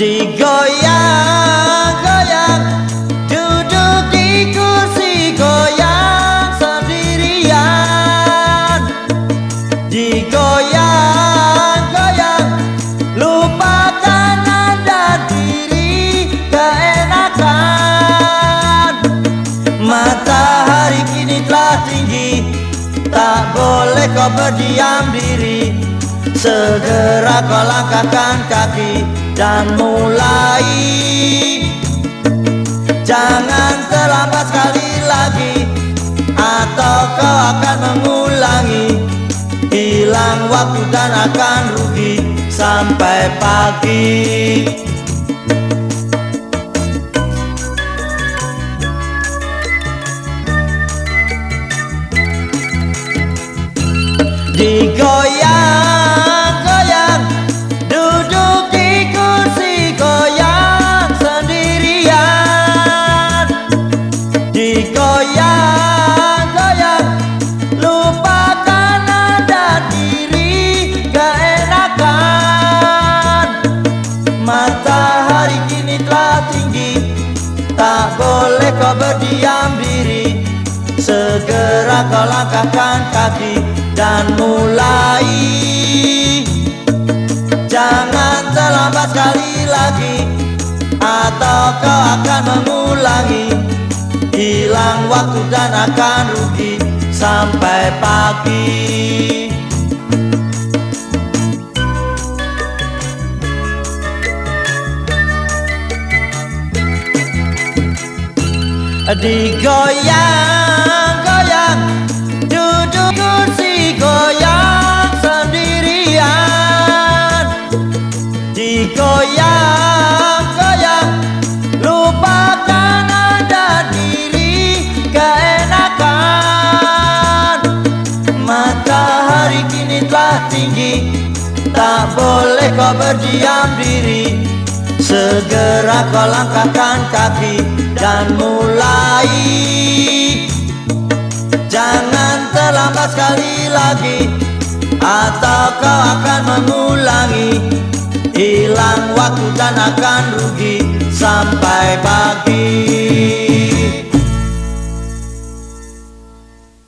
Digoyang-goyang Duduk di kursi goyang sendirian Digoyang-goyang Lupakan anda diri keenakan Matahari kini telah tinggi Tak boleh kau berdiam diri. Segera kau langkahkan kaki dan mulai. Jangan terlambat sekali lagi. Atau kau akan mengulangi. Hilang waktu dan akan rugi sampai pagi. Digoyang-goyang Matahari kini telah tinggi. Tak boleh kau berdiam diri. Segera kau langkahkan kaki dan mulai. Jangan terlambat sekali lagi Atau kau akan mengulangi. Hilang waktu dan akan rugi sampai pagi Digoyang-goyang Duduk kursi goyang sendirian. Digoyang-goyang Lupakan ada diri keenakan. Matahari kini telah tinggi Tak boleh kau berdiam diri Segera kau langkahkan kaki dan mulai. Jangan terlambat sekali lagi Atau kau akan mengulangi. Hilang waktu dan akan rugi sampai pagi